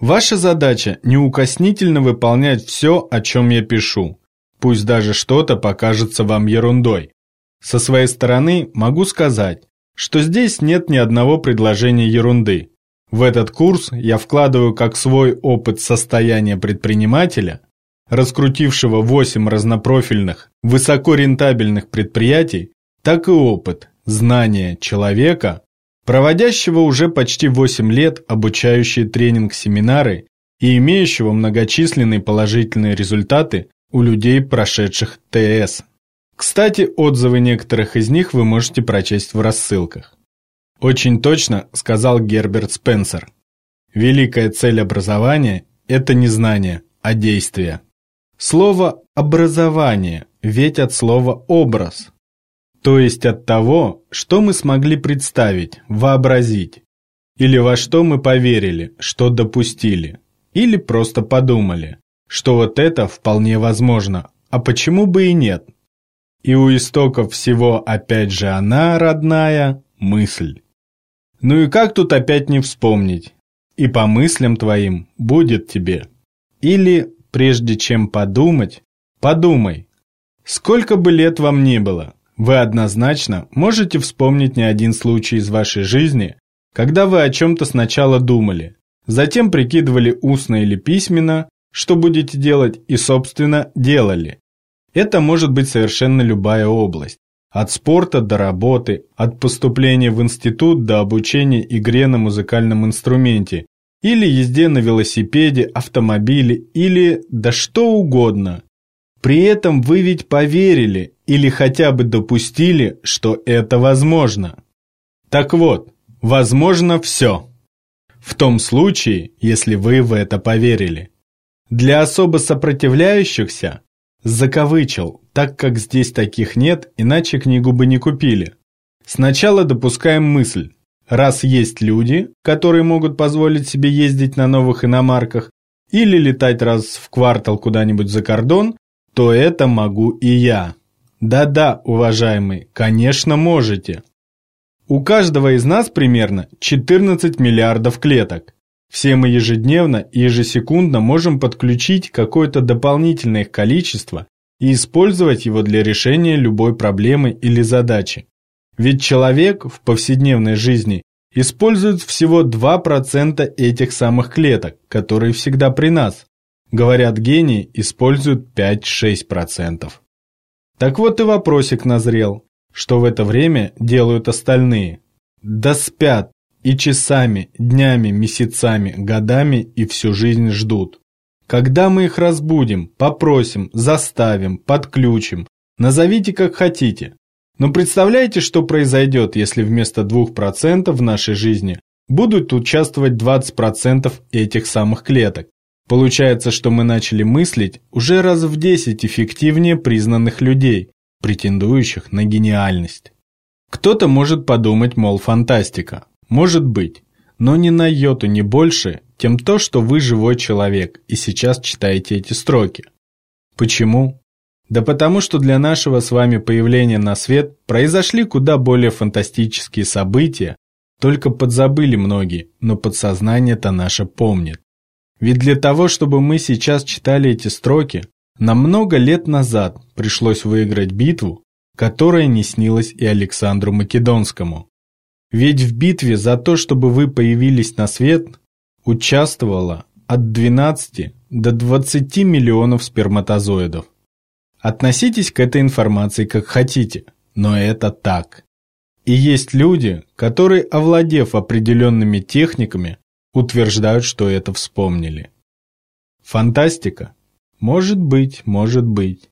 Ваша задача – неукоснительно выполнять все, о чем я пишу. Пусть даже что-то покажется вам ерундой. Со своей стороны могу сказать, что здесь нет ни одного предложения ерунды. В этот курс я вкладываю как свой опыт состояния предпринимателя, раскрутившего 8 разнопрофильных, высокорентабельных предприятий, так и опыт, знания человека, проводящего уже почти 8 лет обучающие тренинг-семинары и имеющего многочисленные положительные результаты у людей, прошедших ТС. Кстати, отзывы некоторых из них вы можете прочесть в рассылках. Очень точно сказал Герберт Спенсер. Великая цель образования – это не знание, а действие. Слово «образование» ведь от слова «образ», то есть от того, что мы смогли представить, вообразить, или во что мы поверили, что допустили, или просто подумали, что вот это вполне возможно, а почему бы и нет. И у истоков всего опять же она, родная, мысль. Ну и как тут опять не вспомнить? И по мыслям твоим будет тебе. Или, прежде чем подумать, подумай, сколько бы лет вам ни было, вы однозначно можете вспомнить не один случай из вашей жизни, когда вы о чем-то сначала думали, затем прикидывали устно или письменно, что будете делать, и, собственно, делали. Это может быть совершенно любая область. От спорта до работы, от поступления в институт до обучения игре на музыкальном инструменте, или езде на велосипеде, автомобиле, или да что угодно. При этом вы ведь поверили или хотя бы допустили, что это возможно. Так вот, возможно все. В том случае, если вы в это поверили. Для особо сопротивляющихся закавычил, так как здесь таких нет, иначе книгу бы не купили. Сначала допускаем мысль. Раз есть люди, которые могут позволить себе ездить на новых иномарках или летать раз в квартал куда-нибудь за кордон, то это могу и я. Да-да, уважаемый, конечно можете. У каждого из нас примерно 14 миллиардов клеток. Все мы ежедневно и ежесекундно можем подключить какое-то дополнительное их количество и использовать его для решения любой проблемы или задачи. Ведь человек в повседневной жизни использует всего 2% этих самых клеток, которые всегда при нас. Говорят, гении используют 5-6%. Так вот и вопросик назрел, что в это время делают остальные. Да спят и часами, днями, месяцами, годами и всю жизнь ждут. Когда мы их разбудим, попросим, заставим, подключим, назовите как хотите. Но представляете, что произойдет, если вместо 2% в нашей жизни будут участвовать 20% этих самых клеток? Получается, что мы начали мыслить уже раз в 10 эффективнее признанных людей, претендующих на гениальность. Кто-то может подумать, мол, фантастика. Может быть, но ни на йоту не больше, тем то, что вы живой человек и сейчас читаете эти строки. Почему? Да потому что для нашего с вами появления на свет произошли куда более фантастические события, только подзабыли многие, но подсознание-то наше помнит. Ведь для того, чтобы мы сейчас читали эти строки, нам много лет назад пришлось выиграть битву, которая не снилась и Александру Македонскому. Ведь в битве за то, чтобы вы появились на свет, участвовало от 12 до 20 миллионов сперматозоидов. Относитесь к этой информации как хотите, но это так. И есть люди, которые, овладев определенными техниками, утверждают, что это вспомнили. Фантастика? Может быть, может быть.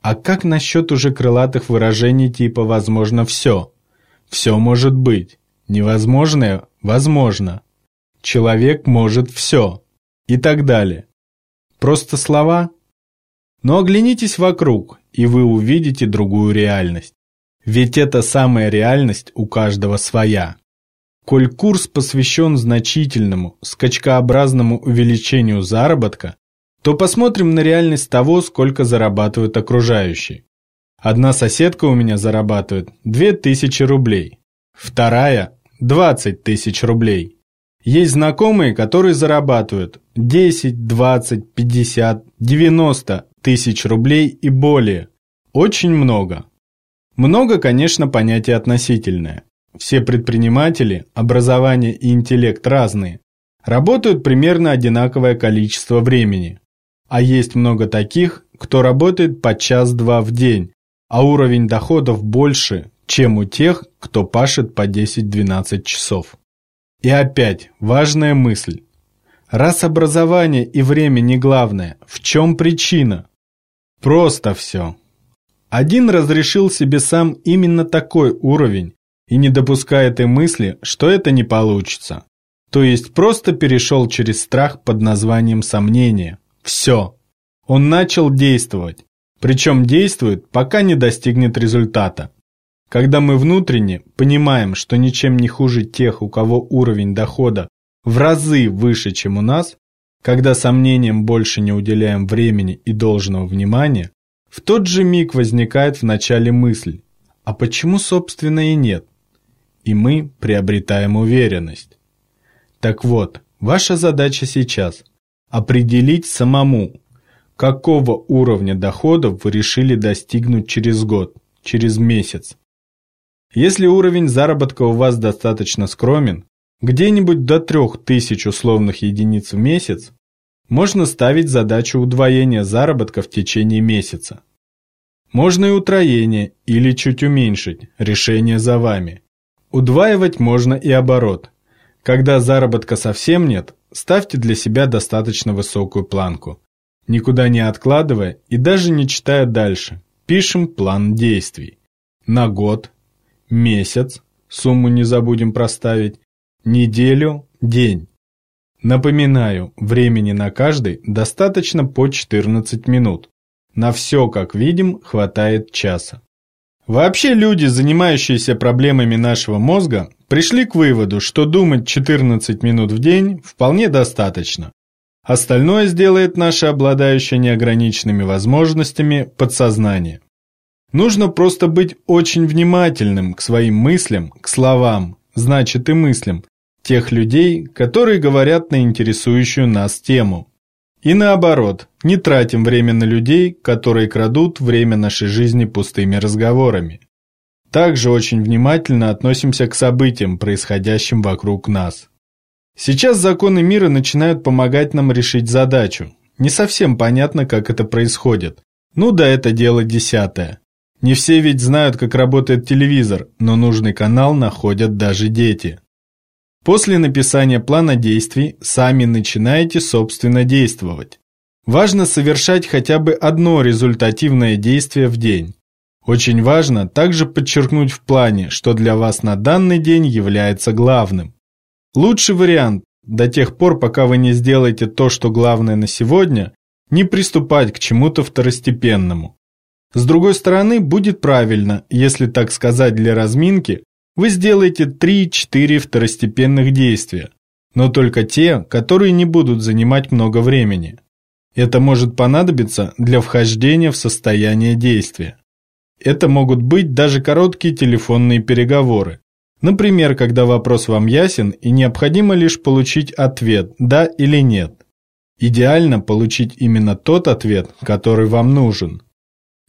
А как насчет уже крылатых выражений типа «возможно все»? Все может быть. Невозможное – возможно. Человек может все. И так далее. Просто слова? Но оглянитесь вокруг, и вы увидите другую реальность. Ведь эта самая реальность у каждого своя. Коль курс посвящен значительному, скачкообразному увеличению заработка, то посмотрим на реальность того, сколько зарабатывают окружающие. Одна соседка у меня зарабатывает 2000 рублей, вторая – 20 тысяч рублей. Есть знакомые, которые зарабатывают 10, 20, 50, 90 тысяч рублей и более. Очень много. Много, конечно, понятие относительное. Все предприниматели, образование и интеллект разные. Работают примерно одинаковое количество времени. А есть много таких, кто работает по час-два в день, а уровень доходов больше, чем у тех, кто пашет по 10-12 часов. И опять важная мысль. Раз образование и время не главное, в чем причина? Просто все. Один разрешил себе сам именно такой уровень и не допускает и мысли, что это не получится. То есть просто перешел через страх под названием сомнения. Все. Он начал действовать. Причем действует, пока не достигнет результата. Когда мы внутренне понимаем, что ничем не хуже тех, у кого уровень дохода в разы выше, чем у нас, когда сомнениям больше не уделяем времени и должного внимания, в тот же миг возникает в начале мысль, а почему, собственно, и нет? И мы приобретаем уверенность. Так вот, ваша задача сейчас – определить самому, какого уровня доходов вы решили достигнуть через год, через месяц. Если уровень заработка у вас достаточно скромен, где-нибудь до 3000 условных единиц в месяц, можно ставить задачу удвоения заработка в течение месяца. Можно и утроение, или чуть уменьшить, решение за вами. Удваивать можно и оборот. Когда заработка совсем нет, ставьте для себя достаточно высокую планку. Никуда не откладывая и даже не читая дальше, пишем план действий. На год, месяц, сумму не забудем проставить, неделю, день. Напоминаю, времени на каждый достаточно по 14 минут. На все, как видим, хватает часа. Вообще люди, занимающиеся проблемами нашего мозга, пришли к выводу, что думать 14 минут в день вполне достаточно. Остальное сделает наше обладающее неограниченными возможностями подсознание. Нужно просто быть очень внимательным к своим мыслям, к словам, значит и мыслям, тех людей, которые говорят на интересующую нас тему. И наоборот, не тратим время на людей, которые крадут время нашей жизни пустыми разговорами. Также очень внимательно относимся к событиям, происходящим вокруг нас. Сейчас законы мира начинают помогать нам решить задачу. Не совсем понятно, как это происходит. Ну да, это дело десятое. Не все ведь знают, как работает телевизор, но нужный канал находят даже дети. После написания плана действий сами начинаете собственно действовать. Важно совершать хотя бы одно результативное действие в день. Очень важно также подчеркнуть в плане, что для вас на данный день является главным. Лучший вариант до тех пор, пока вы не сделаете то, что главное на сегодня, не приступать к чему-то второстепенному. С другой стороны, будет правильно, если так сказать для разминки, вы сделаете 3-4 второстепенных действия, но только те, которые не будут занимать много времени. Это может понадобиться для вхождения в состояние действия. Это могут быть даже короткие телефонные переговоры. Например, когда вопрос вам ясен и необходимо лишь получить ответ «да» или «нет». Идеально получить именно тот ответ, который вам нужен.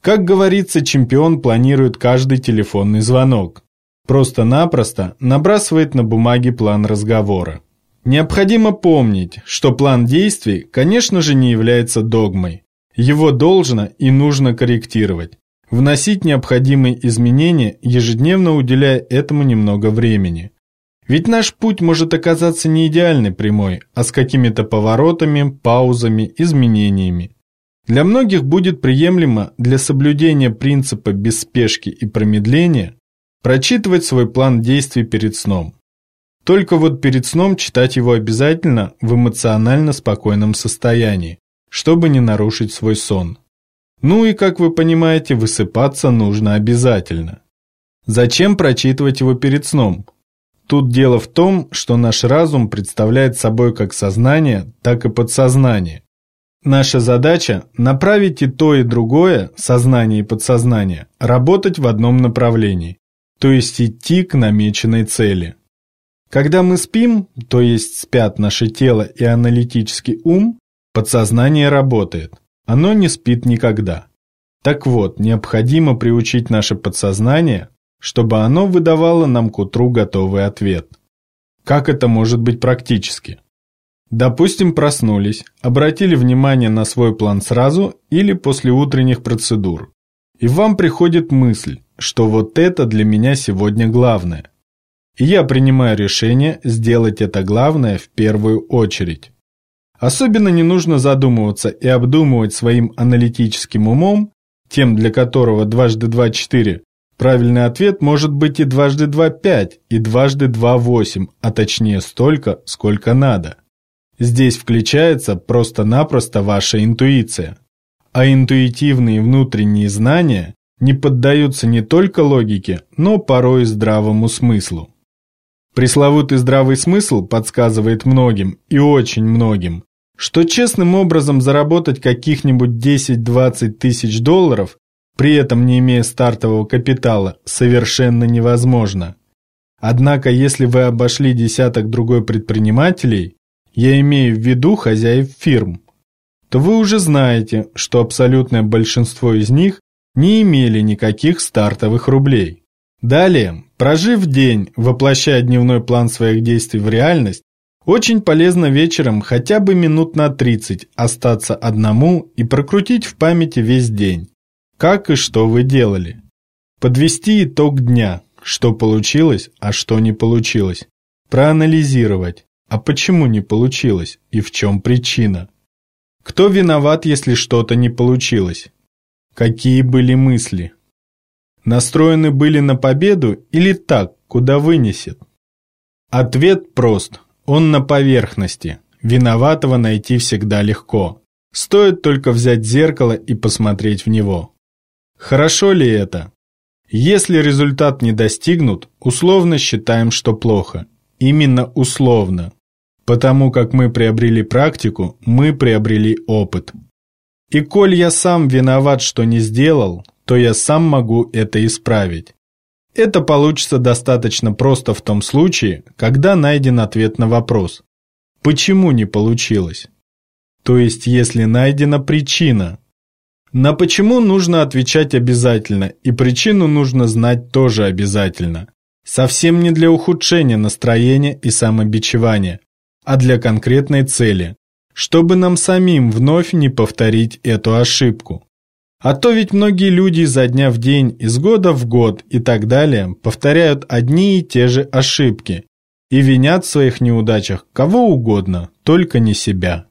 Как говорится, чемпион планирует каждый телефонный звонок. Просто-напросто набрасывает на бумаге план разговора. Необходимо помнить, что план действий, конечно же, не является догмой. Его должно и нужно корректировать. Вносить необходимые изменения, ежедневно уделяя этому немного времени. Ведь наш путь может оказаться не идеальной прямой, а с какими-то поворотами, паузами, изменениями. Для многих будет приемлемо для соблюдения принципа без спешки и промедления Прочитывать свой план действий перед сном. Только вот перед сном читать его обязательно в эмоционально спокойном состоянии, чтобы не нарушить свой сон. Ну и, как вы понимаете, высыпаться нужно обязательно. Зачем прочитывать его перед сном? Тут дело в том, что наш разум представляет собой как сознание, так и подсознание. Наша задача – направить и то, и другое, сознание и подсознание, работать в одном направлении то есть идти к намеченной цели. Когда мы спим, то есть спят наше тело и аналитический ум, подсознание работает. Оно не спит никогда. Так вот, необходимо приучить наше подсознание, чтобы оно выдавало нам к утру готовый ответ. Как это может быть практически? Допустим, проснулись, обратили внимание на свой план сразу или после утренних процедур. И вам приходит мысль, что вот это для меня сегодня главное. И я принимаю решение сделать это главное в первую очередь. Особенно не нужно задумываться и обдумывать своим аналитическим умом, тем, для которого дважды два – четыре, правильный ответ может быть и дважды два – пять, и дважды два – восемь, а точнее столько, сколько надо. Здесь включается просто-напросто ваша интуиция. А интуитивные внутренние знания не поддаются не только логике, но порой и здравому смыслу. Пресловутый здравый смысл подсказывает многим, и очень многим, что честным образом заработать каких-нибудь 10-20 тысяч долларов, при этом не имея стартового капитала, совершенно невозможно. Однако, если вы обошли десяток другой предпринимателей, я имею в виду хозяев фирм, то вы уже знаете, что абсолютное большинство из них не имели никаких стартовых рублей. Далее, прожив день, воплощая дневной план своих действий в реальность, очень полезно вечером хотя бы минут на 30 остаться одному и прокрутить в памяти весь день. Как и что вы делали. Подвести итог дня, что получилось, а что не получилось. Проанализировать, а почему не получилось и в чем причина. Кто виноват, если что-то не получилось? Какие были мысли? Настроены были на победу или так, куда вынесет? Ответ прост. Он на поверхности. Виноватого найти всегда легко. Стоит только взять зеркало и посмотреть в него. Хорошо ли это? Если результат не достигнут, условно считаем, что плохо. Именно условно. Потому как мы приобрели практику, мы приобрели опыт. И коль я сам виноват, что не сделал, то я сам могу это исправить. Это получится достаточно просто в том случае, когда найден ответ на вопрос «Почему не получилось?». То есть, если найдена причина. На почему нужно отвечать обязательно, и причину нужно знать тоже обязательно. Совсем не для ухудшения настроения и самобичевания, а для конкретной цели, чтобы нам самим вновь не повторить эту ошибку. А то ведь многие люди изо дня в день, из года в год и так далее повторяют одни и те же ошибки и винят в своих неудачах кого угодно, только не себя.